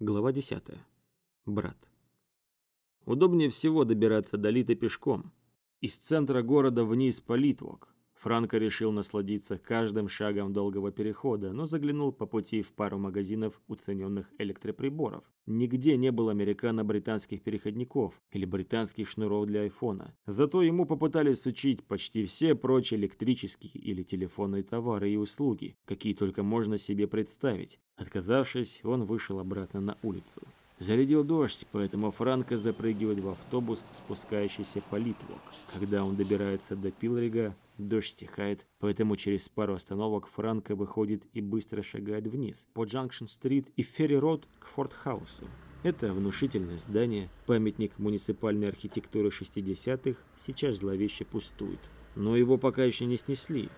Глава 10. Брат. Удобнее всего добираться до Лита пешком. Из центра города вниз по Литвок. Франко решил насладиться каждым шагом долгого перехода, но заглянул по пути в пару магазинов уцененных электроприборов. Нигде не было американо-британских переходников или британских шнуров для айфона. Зато ему попытались учить почти все прочие электрические или телефонные товары и услуги, какие только можно себе представить. Отказавшись, он вышел обратно на улицу. Зарядил дождь, поэтому Франко запрыгивает в автобус, спускающийся по Литвок. Когда он добирается до Пилрига, дождь стихает, поэтому через пару остановок Франко выходит и быстро шагает вниз, по Джанкшн-стрит и Ферри-род к Форт-хаусу. Это внушительное здание, памятник муниципальной архитектуры 60-х, сейчас зловеще пустует. Но его пока еще не снесли.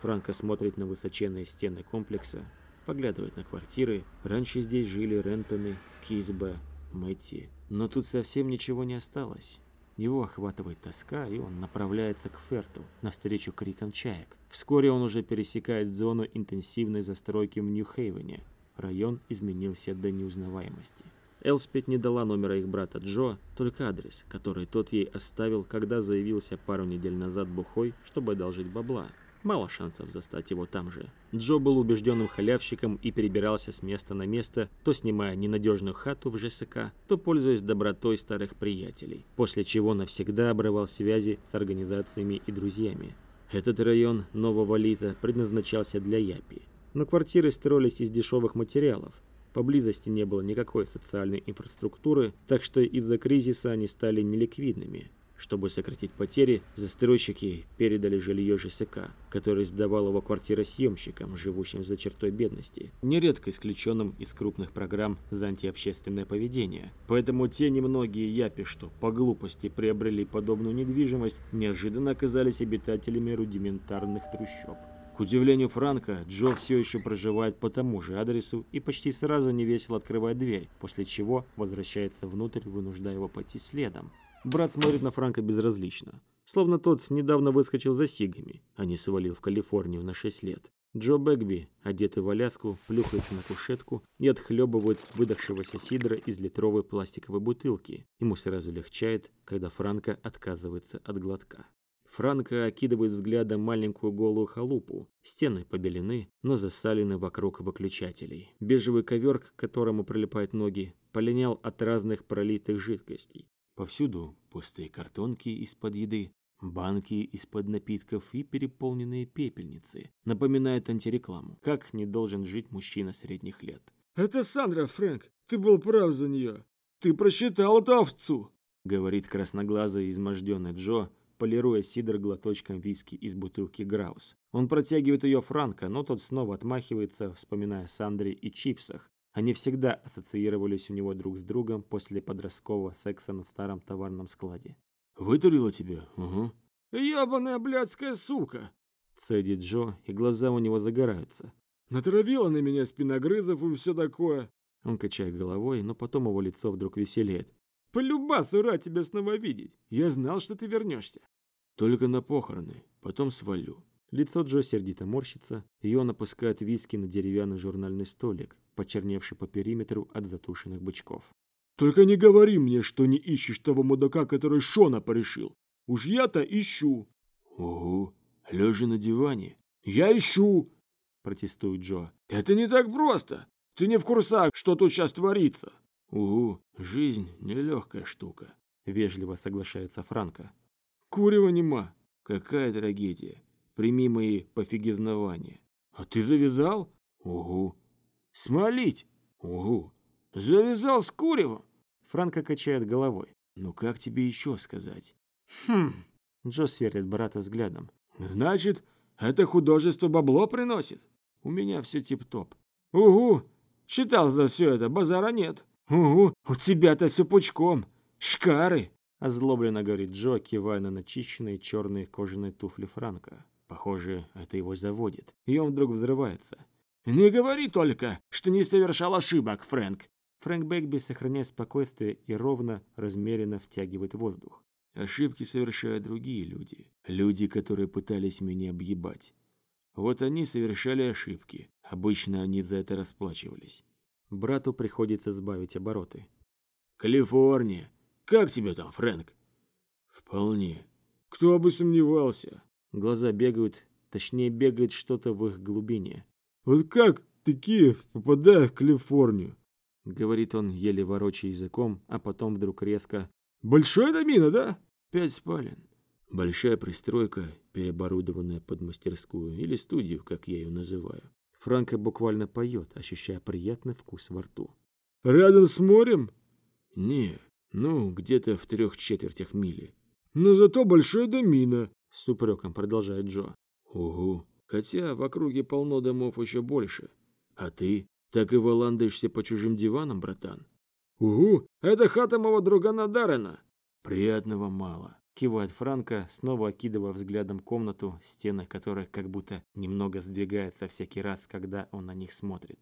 Франко смотрит на высоченные стены комплекса, поглядывает на квартиры. Раньше здесь жили Рентоны, Кизба, Мэтти. Но тут совсем ничего не осталось. Его охватывает тоска, и он направляется к Ферту, навстречу крикам чаек. Вскоре он уже пересекает зону интенсивной застройки в Нью-Хейвене. Район изменился до неузнаваемости. Элспет не дала номера их брата Джо, только адрес, который тот ей оставил, когда заявился пару недель назад бухой, чтобы одолжить бабла. Мало шансов застать его там же. Джо был убежденным халявщиком и перебирался с места на место, то снимая ненадежную хату в ЖСК, то пользуясь добротой старых приятелей, после чего навсегда обрывал связи с организациями и друзьями. Этот район Нового Лита предназначался для Япи. Но квартиры строились из дешевых материалов, Поблизости не было никакой социальной инфраструктуры, так что из-за кризиса они стали неликвидными. Чтобы сократить потери, застройщики передали жилье ЖСК, который сдавал его квартиросъемщикам, живущим за чертой бедности, нередко исключенным из крупных программ за антиобщественное поведение. Поэтому те немногие япи, что по глупости приобрели подобную недвижимость, неожиданно оказались обитателями рудиментарных трущоб. К удивлению Франка, Джо все еще проживает по тому же адресу и почти сразу невесело открывает дверь, после чего возвращается внутрь, вынуждая его пойти следом. Брат смотрит на Франка безразлично, словно тот недавно выскочил за сигами, а не свалил в Калифорнию на 6 лет. Джо Бэгби, одетый в аляску, плюхается на кушетку и отхлебывает выдохшегося сидра из литровой пластиковой бутылки. Ему сразу легчает, когда Франко отказывается от глотка. Франко окидывает взглядом маленькую голую халупу. Стены побелены, но засалены вокруг выключателей. Бежевый ковер, к которому прилипают ноги, полинял от разных пролитых жидкостей. Повсюду пустые картонки из-под еды, банки из-под напитков и переполненные пепельницы. Напоминают антирекламу. Как не должен жить мужчина средних лет. «Это Сандра, Фрэнк. Ты был прав за нее. Ты просчитал эту овцу!» Говорит красноглазый изможденный Джо, полируя сидр глоточком виски из бутылки Граус. Он протягивает ее Франка, но тот снова отмахивается, вспоминая Сандре и чипсах, они всегда ассоциировались у него друг с другом после подросткового секса на старом товарном складе. «Вытурила тебя? Угу». «Ебаная блядская сука!» Цедит Джо, и глаза у него загораются. «Натравила на меня спиногрызов и все такое». Он качает головой, но потом его лицо вдруг веселеет. «Полюбасу рад тебя снова видеть. Я знал, что ты вернешься». «Только на похороны, потом свалю». Лицо Джо сердито морщится, и он опускает виски на деревянный журнальный столик, почерневший по периметру от затушенных бычков. «Только не говори мне, что не ищешь того мудака, который Шона порешил. Уж я-то ищу». «Ого, лежа на диване». «Я ищу!» – протестует Джо. «Это не так просто. Ты не в курсах, что тут сейчас творится». «Угу, жизнь – нелегкая штука», – вежливо соглашается Франко. «Курева нема». «Какая трагедия. Прими мои пофигизнования». «А ты завязал?» «Угу. Смолить? Угу. Завязал с куревом? Франко качает головой. Ну как тебе еще сказать? Хм. Джо сверлит брата взглядом. Значит, это художество бабло приносит? У меня все тип-топ. Угу. Читал за все это, базара нет. Угу. У тебя-то все пучком. Шкары. Озлобленно говорит Джо, кивая на начищенные черные кожаные туфли Франка. Похоже, это его заводит. И он вдруг взрывается. «Не говори только, что не совершал ошибок, Фрэнк!» Фрэнк Бэгби, сохраняя спокойствие и ровно, размеренно втягивает воздух. Ошибки совершают другие люди. Люди, которые пытались меня объебать. Вот они совершали ошибки. Обычно они за это расплачивались. Брату приходится сбавить обороты. Калифорния. Как тебе там, Фрэнк? Вполне. Кто бы сомневался. Глаза бегают, точнее бегает что-то в их глубине. Вот как такие попадают в Калифорнию? Говорит он, еле ворочая языком, а потом вдруг резко. Большой домина, да? Пять спален. Большая пристройка, переоборудованная под мастерскую или студию, как я ее называю. Франко буквально поет, ощущая приятный вкус во рту. Рядом с морем? Не, ну, где-то в трех четвертях мили. Но зато большой домина, с упреком продолжает Джо. Угу, хотя в округе полно домов еще больше. А ты так и валандаешься по чужим диванам, братан? Угу, это хата моего друга Надарена. Приятного мало. Кивает Франко, снова окидывая взглядом комнату, стены которой как будто немного сдвигаются всякий раз, когда он на них смотрит.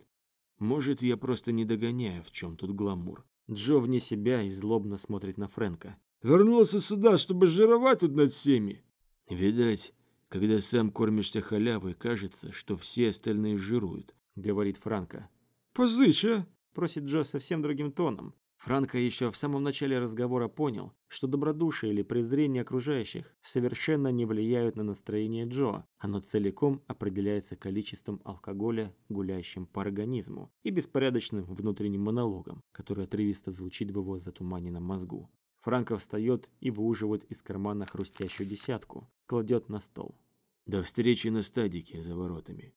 Может, я просто не догоняю, в чем тут гламур. Джо вне себя и злобно смотрит на Фрэнка. Вернулся сюда, чтобы жировать тут над всеми. Видать, когда сам кормишься халявой, кажется, что все остальные жируют, говорит Франко. Позычь, а? Просит Джо совсем другим тоном. Франко еще в самом начале разговора понял, что добродушие или презрение окружающих совершенно не влияют на настроение Джо. Оно целиком определяется количеством алкоголя, гуляющим по организму, и беспорядочным внутренним монологом, который отрывисто звучит в его затуманенном мозгу. Франко встает и выуживает из кармана хрустящую десятку, кладет на стол. «До встречи на стадике за воротами».